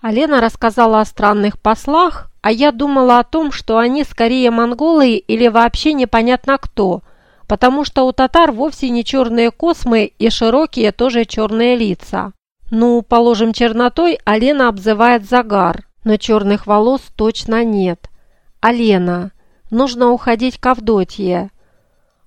А Лена рассказала о странных послах, а я думала о том, что они скорее монголы или вообще непонятно кто, потому что у татар вовсе не черные космы и широкие тоже черные лица. Ну, положим, чернотой Алена обзывает загар, но черных волос точно нет. Алена, нужно уходить к Авдотье.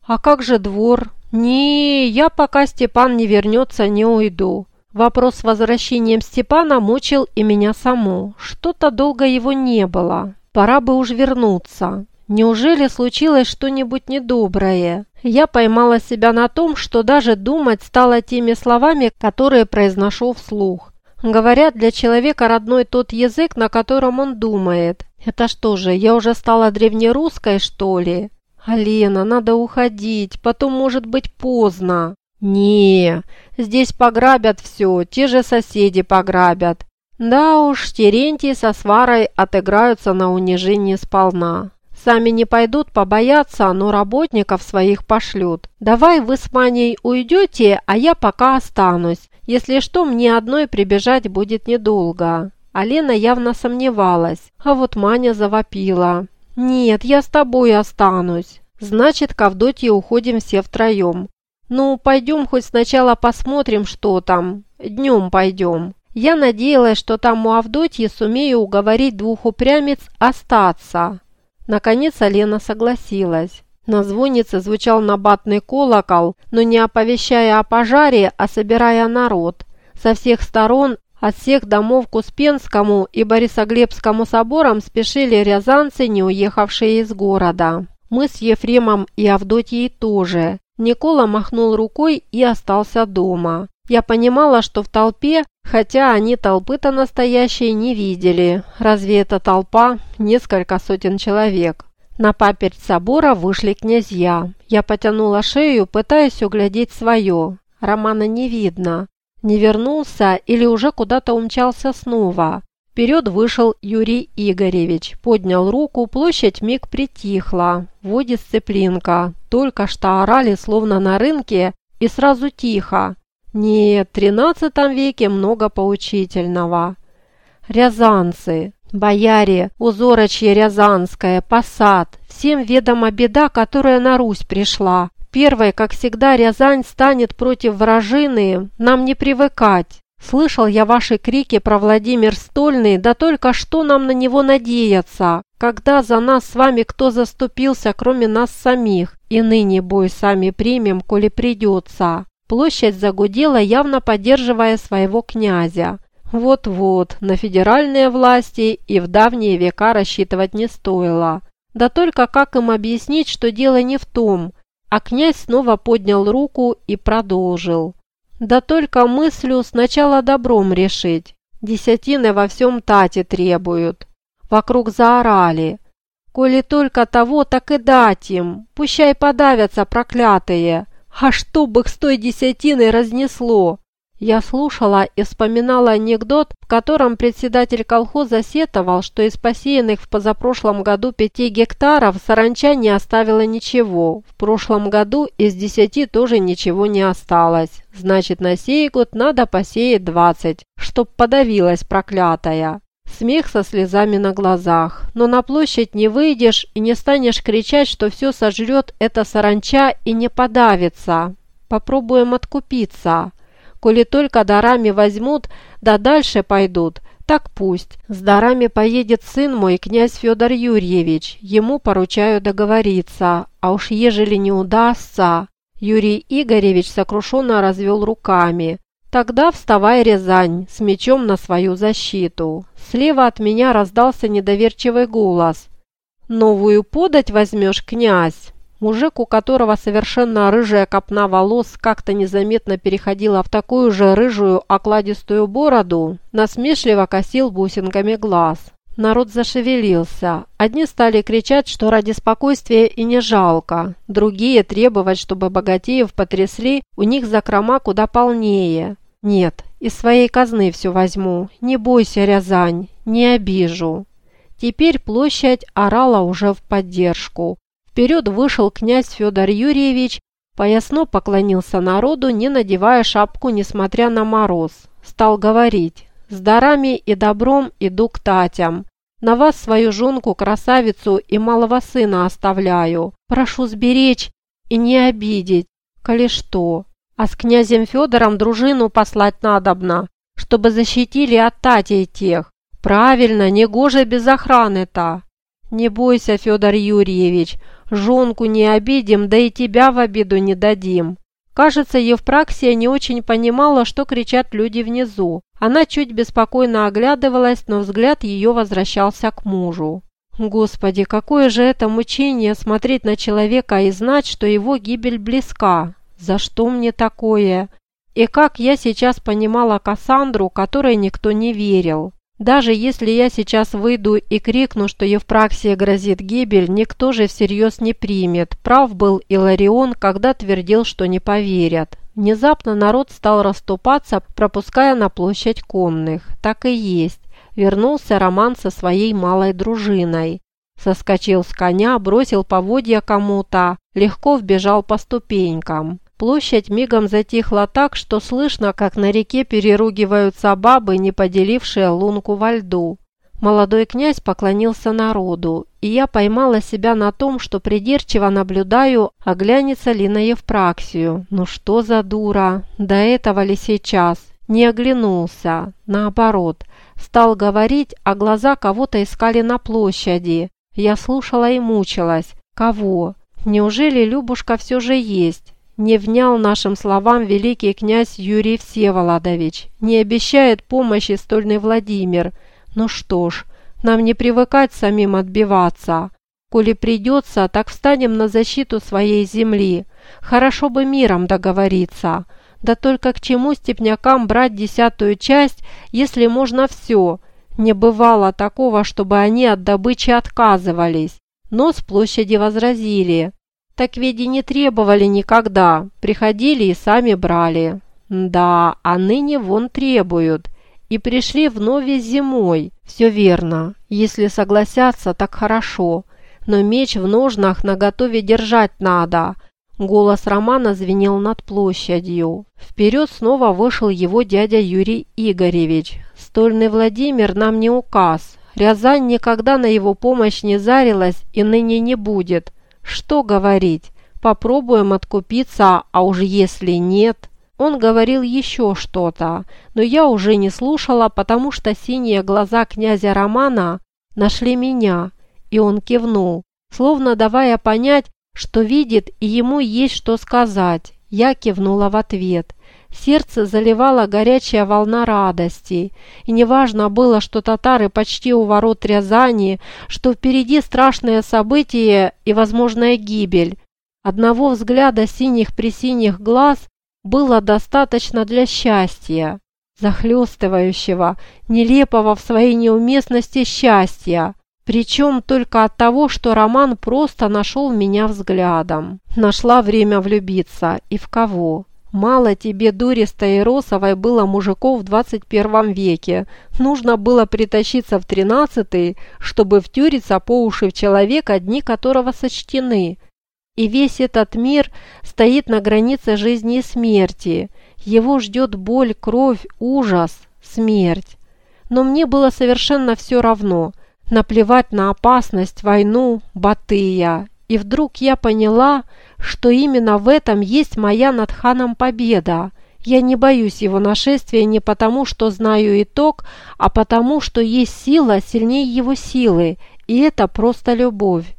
А как же двор? Не, я пока Степан не вернется, не уйду. Вопрос с возвращением Степана мучил и меня саму. Что-то долго его не было. Пора бы уж вернуться. Неужели случилось что-нибудь недоброе? Я поймала себя на том, что даже думать стало теми словами, которые произношу вслух. Говорят, для человека родной тот язык, на котором он думает. Это что же, я уже стала древнерусской, что ли? Алена, надо уходить, потом может быть поздно. «Не, здесь пограбят все, те же соседи пограбят. Да уж, Терентий со сварой отыграются на унижении сполна. Сами не пойдут, побоятся, но работников своих пошлют. Давай вы с Маней уйдете, а я пока останусь. Если что, мне одной прибежать будет недолго». А Лена явно сомневалась, а вот Маня завопила. «Нет, я с тобой останусь». «Значит, к Авдотье уходим все втроем. «Ну, пойдем хоть сначала посмотрим, что там. Днем пойдем». Я надеялась, что там у Авдотьи сумею уговорить двух упрямец остаться. Наконец Алена согласилась. На звоннице звучал набатный колокол, но не оповещая о пожаре, а собирая народ. Со всех сторон, от всех домов к Успенскому и Борисоглебскому соборам спешили рязанцы, не уехавшие из города. Мы с Ефремом и Авдотьей тоже. Никола махнул рукой и остался дома. Я понимала, что в толпе, хотя они толпы-то настоящие не видели. Разве это толпа? Несколько сотен человек. На паперть собора вышли князья. Я потянула шею, пытаясь углядеть свое. Романа не видно. Не вернулся или уже куда-то умчался снова. Вперед вышел Юрий Игоревич, поднял руку, площадь миг притихла. Во дисциплинка. Только что орали, словно на рынке, и сразу тихо. Нет, в тринадцатом веке много поучительного. Рязанцы, бояре, узорочье Рязанское, посад. Всем ведома беда, которая на Русь пришла. Первой, как всегда, Рязань станет против вражины, нам не привыкать. Слышал я ваши крики про Владимир Стольный, да только что нам на него надеяться, когда за нас с вами кто заступился, кроме нас самих, и ныне бой сами примем, коли придется». Площадь загудела, явно поддерживая своего князя. Вот-вот, на федеральные власти и в давние века рассчитывать не стоило. Да только как им объяснить, что дело не в том? А князь снова поднял руку и продолжил. Да только мыслю сначала добром решить. Десятины во всем тате требуют. Вокруг заорали. Коли только того, так и дать им. Пущай подавятся проклятые. А чтоб их с той десятиной разнесло. Я слушала и вспоминала анекдот, в котором председатель колхоза сетовал, что из посеянных в позапрошлом году пяти гектаров саранча не оставила ничего. В прошлом году из десяти тоже ничего не осталось. Значит, на сей год надо посеять двадцать, чтоб подавилась проклятая. Смех со слезами на глазах. Но на площадь не выйдешь и не станешь кричать, что все сожрет эта саранча и не подавится. Попробуем откупиться. Коли только дарами возьмут, да дальше пойдут, так пусть. С дарами поедет сын мой, князь Федор Юрьевич. Ему поручаю договориться. А уж ежели не удастся... Юрий Игоревич сокрушенно развел руками. «Тогда вставай, Рязань, с мечом на свою защиту». Слева от меня раздался недоверчивый голос. «Новую подать возьмешь, князь?» Мужик, у которого совершенно рыжая копна волос как-то незаметно переходила в такую же рыжую окладистую бороду, насмешливо косил бусинками глаз. Народ зашевелился. Одни стали кричать, что ради спокойствия и не жалко. Другие требовать, чтобы богатеев потрясли, у них закрома куда полнее. Нет, из своей казны все возьму. Не бойся, Рязань, не обижу. Теперь площадь орала уже в поддержку. Вперед вышел князь Федор Юрьевич, поясно поклонился народу, не надевая шапку, несмотря на мороз. Стал говорить. С дарами и добром иду к татям. На вас свою жонку, красавицу и малого сына оставляю. Прошу сберечь и не обидеть, коли что. А с князем Федором дружину послать надобно, чтобы защитили от татей тех. Правильно, негоже без охраны-то. Не бойся, Федор Юрьевич, жонку не обидим, да и тебя в обиду не дадим. Кажется, Евпраксия не очень понимала, что кричат люди внизу. Она чуть беспокойно оглядывалась, но взгляд ее возвращался к мужу. Господи, какое же это мучение смотреть на человека и знать, что его гибель близка. За что мне такое? И как я сейчас понимала Кассандру, которой никто не верил. Даже если я сейчас выйду и крикну, что Евпраксия грозит гибель, никто же всерьез не примет. Прав был Иларион, когда твердил, что не поверят. Внезапно народ стал расступаться, пропуская на площадь конных. Так и есть. Вернулся Роман со своей малой дружиной. Соскочил с коня, бросил поводья кому-то, легко вбежал по ступенькам. Площадь мигом затихла так, что слышно, как на реке переругиваются бабы, не поделившие лунку во льду. Молодой князь поклонился народу, и я поймала себя на том, что придирчиво наблюдаю, оглянется ли на Евпраксию. Ну что за дура? До этого ли сейчас? Не оглянулся. Наоборот, стал говорить, а глаза кого-то искали на площади. Я слушала и мучилась. Кого? Неужели Любушка все же есть? Не внял нашим словам великий князь Юрий Всеволодович. Не обещает помощи стольный Владимир. Ну что ж, нам не привыкать самим отбиваться. Коли придется, так встанем на защиту своей земли. Хорошо бы миром договориться. Да только к чему степнякам брать десятую часть, если можно все? Не бывало такого, чтобы они от добычи отказывались. Но с площади возразили. Так ведь и не требовали никогда, приходили и сами брали. Да, а ныне вон требуют. И пришли вновь зимой. Все верно. Если согласятся, так хорошо. Но меч в ножнах наготове держать надо. Голос Романа звенел над площадью. Вперед снова вышел его дядя Юрий Игоревич. Стольный Владимир нам не указ. Рязань никогда на его помощь не зарилась и ныне не будет. Что говорить? Попробуем откупиться, а уж если нет... Он говорил еще что-то, но я уже не слушала, потому что синие глаза князя Романа нашли меня, и он кивнул, словно давая понять, что видит и ему есть что сказать. Я кивнула в ответ. Сердце заливала горячая волна радости, и неважно было, что татары почти у ворот Рязани, что впереди страшное событие и возможная гибель. Одного взгляда синих-пресиних глаз было достаточно для счастья, захлестывающего, нелепого в своей неуместности счастья. Причем только от того, что Роман просто нашел меня взглядом. Нашла время влюбиться. И в кого? Мало тебе, дуристой и росовой, было мужиков в 21 веке. Нужно было притащиться в 13 чтобы втюриться по уши в человека, дни которого сочтены. И весь этот мир стоит на границе жизни и смерти. Его ждет боль, кровь, ужас, смерть. Но мне было совершенно все равно. Наплевать на опасность, войну, Батыя. И вдруг я поняла, что именно в этом есть моя над ханом победа. Я не боюсь его нашествия не потому, что знаю итог, а потому, что есть сила сильнее его силы, и это просто любовь.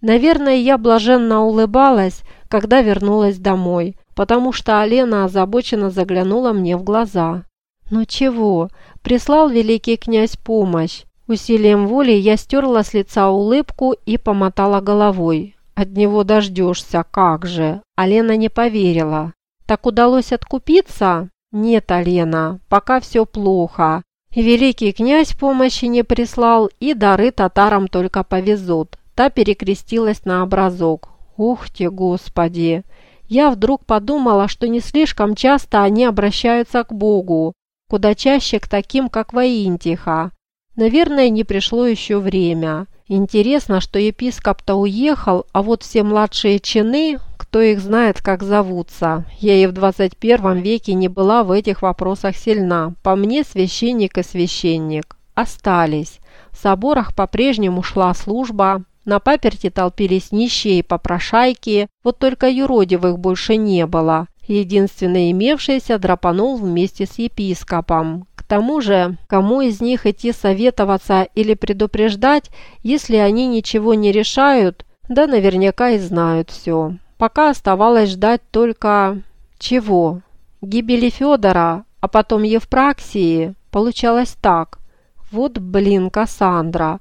Наверное, я блаженно улыбалась, когда вернулась домой, потому что Алена озабоченно заглянула мне в глаза. «Ну чего? Прислал великий князь помощь. Усилием воли я стерла с лица улыбку и помотала головой. От него дождешься, как же. Алена не поверила. Так удалось откупиться? Нет, Алена, пока все плохо. Великий князь помощи не прислал, и дары татарам только повезут. Та перекрестилась на образок. Ух ты, Господи! Я вдруг подумала, что не слишком часто они обращаются к Богу, куда чаще к таким, как Воинтиха. Наверное, не пришло еще время. Интересно, что епископ-то уехал, а вот все младшие чины, кто их знает, как зовутся. Я и в 21 веке не была в этих вопросах сильна. По мне священник и священник. Остались. В соборах по-прежнему шла служба, на паперти толпились нищие и попрошайки, вот только юродивых больше не было. Единственный имевшийся драпанул вместе с епископом. К тому же, кому из них идти советоваться или предупреждать, если они ничего не решают, да наверняка и знают все. Пока оставалось ждать только... чего? Гибели Федора, а потом Евпраксии. Получалось так. Вот блин, Кассандра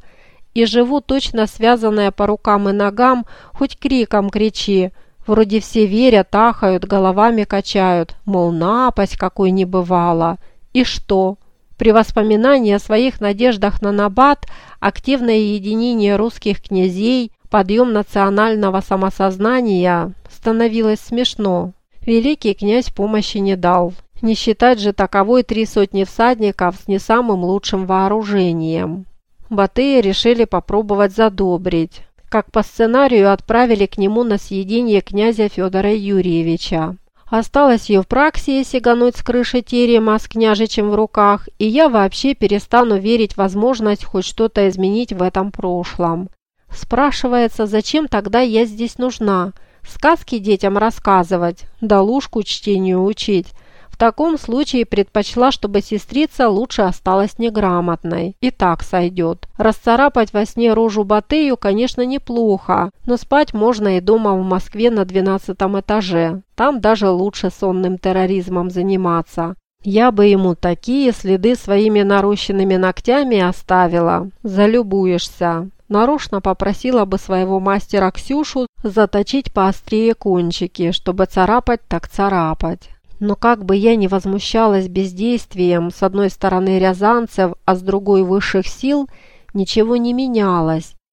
и живу точно связанная по рукам и ногам, хоть криком кричи. Вроде все верят, ахают, головами качают, мол, напасть какой не бывало. И что? При воспоминании о своих надеждах на набат, активное единение русских князей, подъем национального самосознания становилось смешно. Великий князь помощи не дал. Не считать же таковой три сотни всадников с не самым лучшим вооружением. Батыя решили попробовать задобрить. Как по сценарию отправили к нему на съедение князя Федора Юрьевича. Осталось ее в праксии сигануть с крыши терема с княжичем в руках, и я вообще перестану верить в возможность хоть что-то изменить в этом прошлом. Спрашивается, зачем тогда я здесь нужна? Сказки детям рассказывать, да чтению учить – таком случае предпочла, чтобы сестрица лучше осталась неграмотной. И так сойдет. Расцарапать во сне рожу Батею, конечно, неплохо, но спать можно и дома в Москве на 12 этаже. Там даже лучше сонным терроризмом заниматься. Я бы ему такие следы своими нарощенными ногтями оставила. Залюбуешься. Нарочно попросила бы своего мастера Ксюшу заточить поострее кончики, чтобы царапать так царапать. Но как бы я ни возмущалась бездействием с одной стороны рязанцев, а с другой высших сил, ничего не менялось.